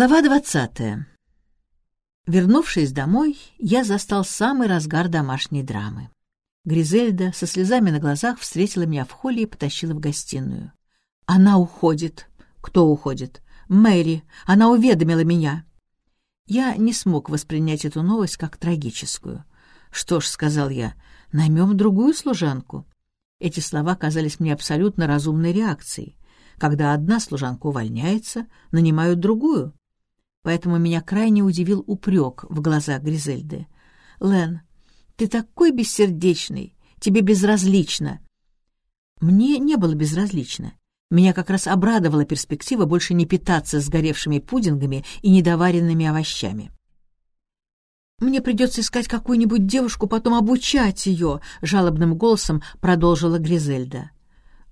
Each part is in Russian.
Глава двадцатая. Вернувшись домой, я застал самый разгар домашней драмы. Гризельда со слезами на глазах встретила меня в холле и потащила в гостиную. «Она уходит». «Кто уходит?» «Мэри. Она уведомила меня». Я не смог воспринять эту новость как трагическую. «Что ж», — сказал я, — «наймем другую служанку». Эти слова казались мне абсолютно разумной реакцией. Когда одна служанка увольняется, нанимают другую поэтому меня крайне удивил упрек в глазах Гризельды. «Лен, ты такой бессердечный, тебе безразлично». Мне не было безразлично. Меня как раз обрадовала перспектива больше не питаться сгоревшими пудингами и недоваренными овощами. «Мне придется искать какую-нибудь девушку, потом обучать ее», — жалобным голосом продолжила Гризельда.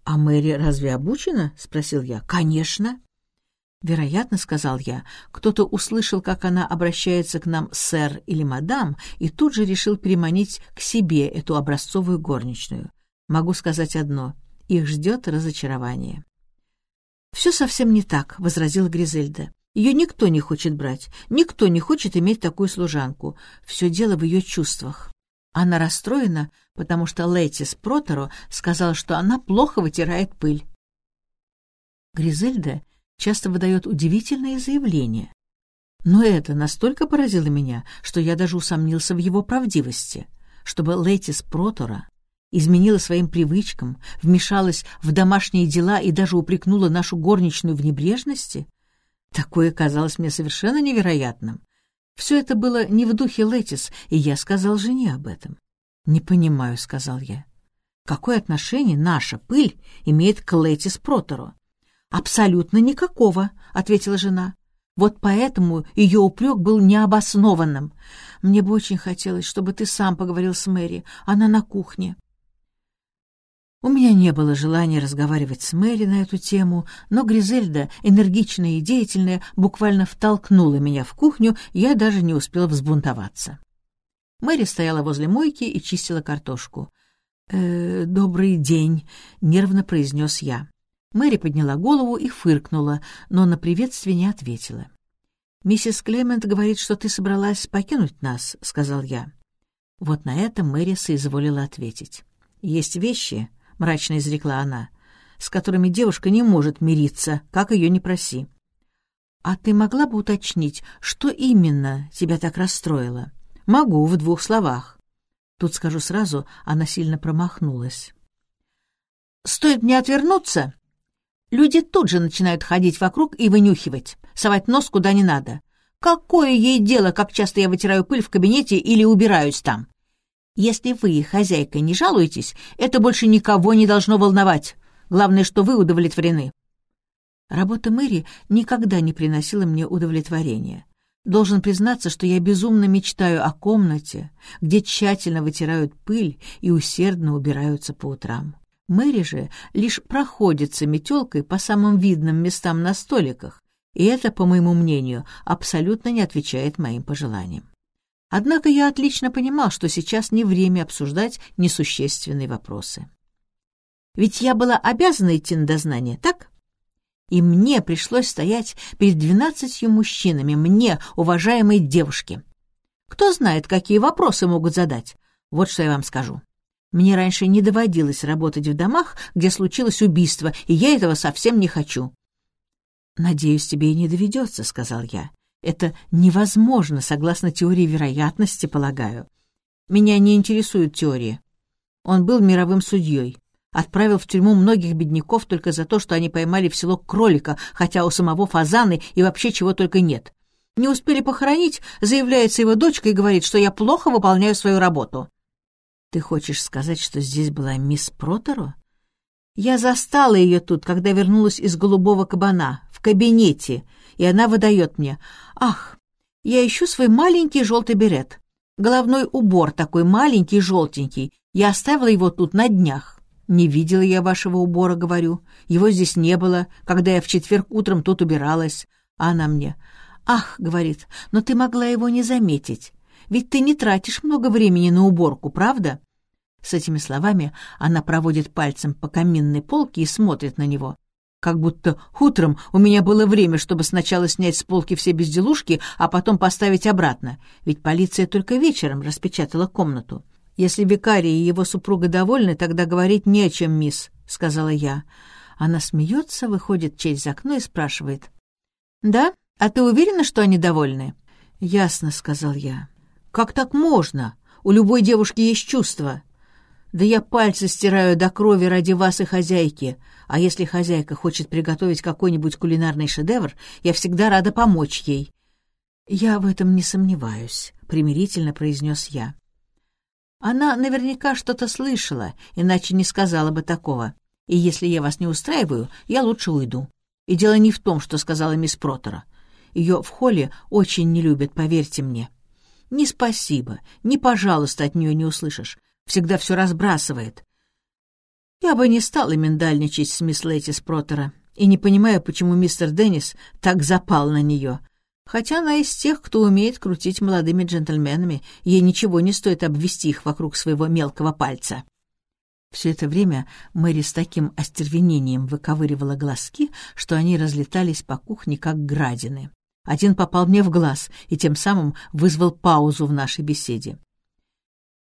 «А Мэри разве обучена?» — спросил я. «Конечно». «Вероятно, — сказал я, — кто-то услышал, как она обращается к нам сэр или мадам, и тут же решил переманить к себе эту образцовую горничную. Могу сказать одно — их ждет разочарование». «Все совсем не так», — возразила Гризельда. «Ее никто не хочет брать, никто не хочет иметь такую служанку. Все дело в ее чувствах». Она расстроена, потому что Летис Протеро сказал, что она плохо вытирает пыль. Гризельда часто выдает удивительные заявления. Но это настолько поразило меня, что я даже усомнился в его правдивости. Чтобы Летис Протора изменила своим привычкам, вмешалась в домашние дела и даже упрекнула нашу горничную в небрежности, такое казалось мне совершенно невероятным. Все это было не в духе Летис, и я сказал жене об этом. «Не понимаю», — сказал я. «Какое отношение наша пыль имеет к Летис Протору? «Абсолютно никакого», — ответила жена. «Вот поэтому ее упрек был необоснованным. Мне бы очень хотелось, чтобы ты сам поговорил с Мэри. Она на кухне». У меня не было желания разговаривать с Мэри на эту тему, но Гризельда, энергичная и деятельная, буквально втолкнула меня в кухню, я даже не успела взбунтоваться. Мэри стояла возле мойки и чистила картошку. «Э, «Добрый день», — нервно произнес я. Мэри подняла голову и фыркнула, но на приветствие не ответила. «Миссис Клемент говорит, что ты собралась покинуть нас», — сказал я. Вот на это Мэри соизволила ответить. «Есть вещи», — мрачно изрекла она, — «с которыми девушка не может мириться, как ее не проси». «А ты могла бы уточнить, что именно тебя так расстроило?» «Могу, в двух словах». Тут скажу сразу, она сильно промахнулась. «Стоит мне отвернуться, Люди тут же начинают ходить вокруг и вынюхивать, совать нос куда не надо. Какое ей дело, как часто я вытираю пыль в кабинете или убираюсь там? Если вы, хозяйка, не жалуетесь, это больше никого не должно волновать. Главное, что вы удовлетворены. Работа Мэри никогда не приносила мне удовлетворения. Должен признаться, что я безумно мечтаю о комнате, где тщательно вытирают пыль и усердно убираются по утрам. Мэри же лишь проходится метелкой по самым видным местам на столиках, и это, по моему мнению, абсолютно не отвечает моим пожеланиям. Однако я отлично понимал, что сейчас не время обсуждать несущественные вопросы. Ведь я была обязана идти на дознание, так? И мне пришлось стоять перед двенадцатью мужчинами, мне, уважаемой девушке. Кто знает, какие вопросы могут задать. Вот что я вам скажу. Мне раньше не доводилось работать в домах, где случилось убийство, и я этого совсем не хочу». «Надеюсь, тебе и не доведется», — сказал я. «Это невозможно, согласно теории вероятности, полагаю. Меня не интересует теория. Он был мировым судьей. Отправил в тюрьму многих бедняков только за то, что они поймали в село кролика, хотя у самого фазаны и вообще чего только нет. Не успели похоронить, заявляется его дочка и говорит, что я плохо выполняю свою работу. Ты хочешь сказать, что здесь была мисс Протеро? Я застала ее тут, когда вернулась из голубого кабана, в кабинете, и она выдает мне. Ах, я ищу свой маленький желтый берет. Головной убор такой маленький, желтенький. Я оставила его тут на днях. Не видела я вашего убора, говорю. Его здесь не было, когда я в четверг утром тут убиралась. А она мне. «Ах», — говорит, — «но ты могла его не заметить. Ведь ты не тратишь много времени на уборку, правда?» С этими словами она проводит пальцем по каминной полке и смотрит на него. Как будто утром у меня было время, чтобы сначала снять с полки все безделушки, а потом поставить обратно, ведь полиция только вечером распечатала комнату. «Если викарий и его супруга довольны, тогда говорить не о чем, мисс», — сказала я. Она смеется, выходит через окно и спрашивает. «Да? А ты уверена, что они довольны?» «Ясно», — сказал я. «Как так можно? У любой девушки есть чувства». «Да я пальцы стираю до крови ради вас и хозяйки. А если хозяйка хочет приготовить какой-нибудь кулинарный шедевр, я всегда рада помочь ей». «Я в этом не сомневаюсь», — примирительно произнес я. Она наверняка что-то слышала, иначе не сказала бы такого. И если я вас не устраиваю, я лучше уйду. И дело не в том, что сказала мисс Протера. Ее в холле очень не любят, поверьте мне. Ни спасибо, ни пожалуйста от нее не услышишь. Всегда все разбрасывает. Я бы не стала миндальничать с мисс Лейтис Протера и не понимаю, почему мистер Деннис так запал на нее. Хотя она из тех, кто умеет крутить молодыми джентльменами, ей ничего не стоит обвести их вокруг своего мелкого пальца. Все это время Мэри с таким остервенением выковыривала глазки, что они разлетались по кухне, как градины. Один попал мне в глаз и тем самым вызвал паузу в нашей беседе.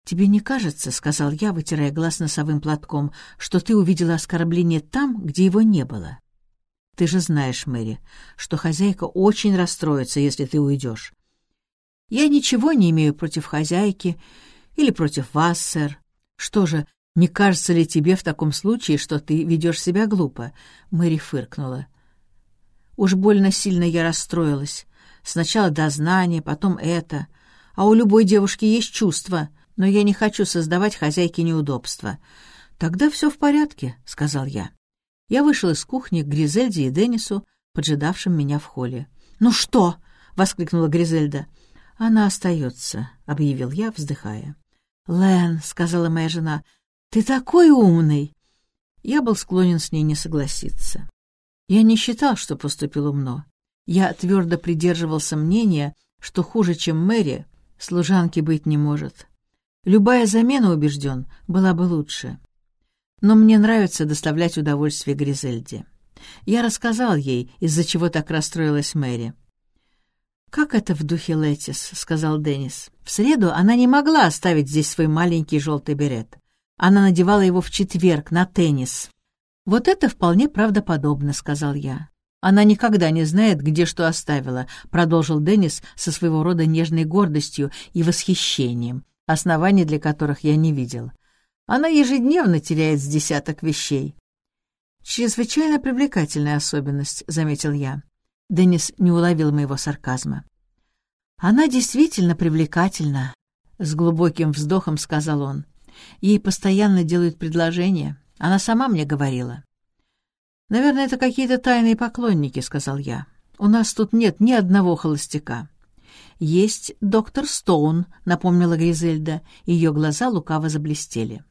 «Тебе не кажется, — сказал я, вытирая глаз носовым платком, — что ты увидела оскорбление там, где его не было? Ты же знаешь, Мэри, что хозяйка очень расстроится, если ты уйдешь. Я ничего не имею против хозяйки или против вас, сэр. Что же, не кажется ли тебе в таком случае, что ты ведешь себя глупо?» Мэри фыркнула. Уж больно сильно я расстроилась. Сначала дознание, потом это. А у любой девушки есть чувства но я не хочу создавать хозяйке неудобства. «Тогда все в порядке», — сказал я. Я вышел из кухни к Гризельде и Деннису, поджидавшим меня в холле. «Ну что?» — воскликнула Гризельда. «Она остается», — объявил я, вздыхая. «Лэн», — сказала моя жена, — «ты такой умный!» Я был склонен с ней не согласиться. Я не считал, что поступил умно. Я твердо придерживался мнения, что хуже, чем Мэри, служанки быть не может. Любая замена, убежден, была бы лучше. Но мне нравится доставлять удовольствие Гризельде. Я рассказал ей, из-за чего так расстроилась Мэри. «Как это в духе Летис?» — сказал Деннис. «В среду она не могла оставить здесь свой маленький желтый берет. Она надевала его в четверг на теннис». «Вот это вполне правдоподобно», — сказал я. «Она никогда не знает, где что оставила», — продолжил Деннис со своего рода нежной гордостью и восхищением, оснований для которых я не видел. Она ежедневно теряет с десяток вещей. «Чрезвычайно привлекательная особенность», — заметил я. Деннис не уловил моего сарказма. «Она действительно привлекательна», — с глубоким вздохом сказал он. «Ей постоянно делают предложения. Она сама мне говорила». «Наверное, это какие-то тайные поклонники», — сказал я. «У нас тут нет ни одного холостяка». «Есть доктор Стоун», — напомнила Гризельда. Ее глаза лукаво заблестели.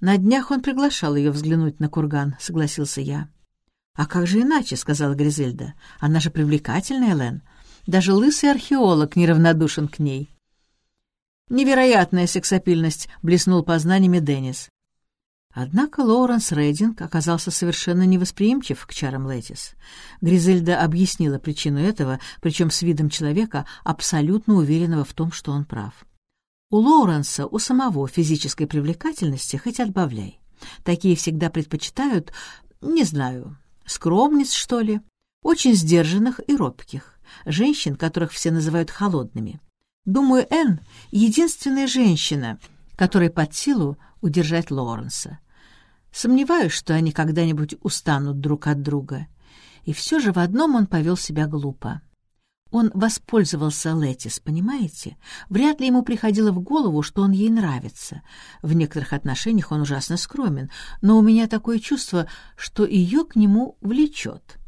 «На днях он приглашал ее взглянуть на курган», — согласился я. «А как же иначе?» — сказала Гризельда. «Она же привлекательная, Лен. Даже лысый археолог неравнодушен к ней». «Невероятная сексапильность», — блеснул познаниями Деннис. Однако Лоуренс Рейдинг оказался совершенно невосприимчив к чарам Летис. Гризельда объяснила причину этого, причем с видом человека, абсолютно уверенного в том, что он прав. У Лоуренса у самого физической привлекательности хоть отбавляй. Такие всегда предпочитают, не знаю, скромниц, что ли, очень сдержанных и робких, женщин, которых все называют холодными. Думаю, Энн — единственная женщина, которой под силу удержать Лоуренса. Сомневаюсь, что они когда-нибудь устанут друг от друга. И все же в одном он повел себя глупо. Он воспользовался Летис, понимаете? Вряд ли ему приходило в голову, что он ей нравится. В некоторых отношениях он ужасно скромен, но у меня такое чувство, что ее к нему влечет.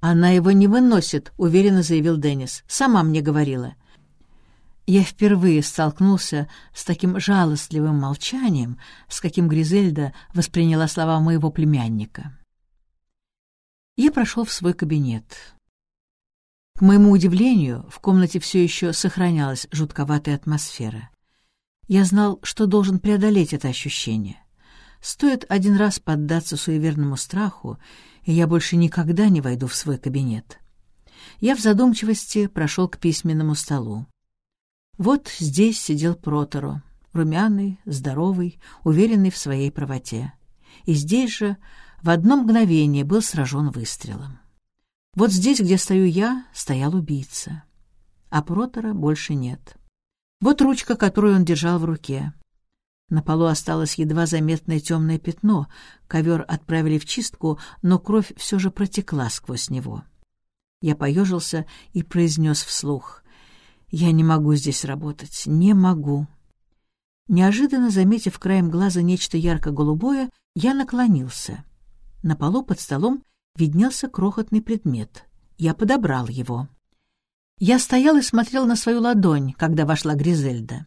«Она его не выносит», — уверенно заявил Деннис. «Сама мне говорила я впервые столкнулся с таким жалостливым молчанием, с каким Гризельда восприняла слова моего племянника. Я прошел в свой кабинет. К моему удивлению, в комнате все еще сохранялась жутковатая атмосфера. Я знал, что должен преодолеть это ощущение. Стоит один раз поддаться суеверному страху, и я больше никогда не войду в свой кабинет. Я в задумчивости прошел к письменному столу. Вот здесь сидел Проторо, румяный, здоровый, уверенный в своей правоте. И здесь же в одно мгновение был сражен выстрелом. Вот здесь, где стою я, стоял убийца. А Протора больше нет. Вот ручка, которую он держал в руке. На полу осталось едва заметное темное пятно. Ковер отправили в чистку, но кровь все же протекла сквозь него. Я поежился и произнес вслух. «Я не могу здесь работать. Не могу». Неожиданно, заметив краем глаза нечто ярко-голубое, я наклонился. На полу под столом виднелся крохотный предмет. Я подобрал его. Я стоял и смотрел на свою ладонь, когда вошла Гризельда.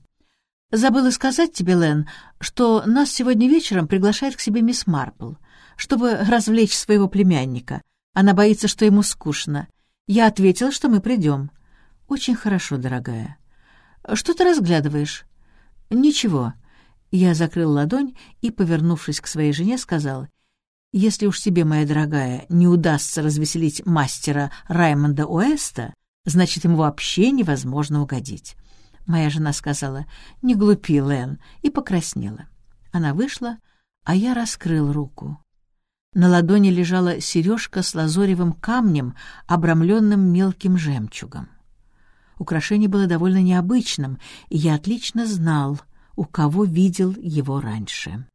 «Забыла сказать тебе, Лен, что нас сегодня вечером приглашает к себе мисс Марпл, чтобы развлечь своего племянника. Она боится, что ему скучно. Я ответила, что мы придем». «Очень хорошо, дорогая». «Что ты разглядываешь?» «Ничего». Я закрыл ладонь и, повернувшись к своей жене, сказал, «Если уж тебе, моя дорогая, не удастся развеселить мастера Раймонда Уэста, значит, ему вообще невозможно угодить». Моя жена сказала, «Не глупи, Лэн», и покраснела. Она вышла, а я раскрыл руку. На ладони лежала сережка с лазоревым камнем, обрамленным мелким жемчугом. Украшение было довольно необычным, и я отлично знал, у кого видел его раньше.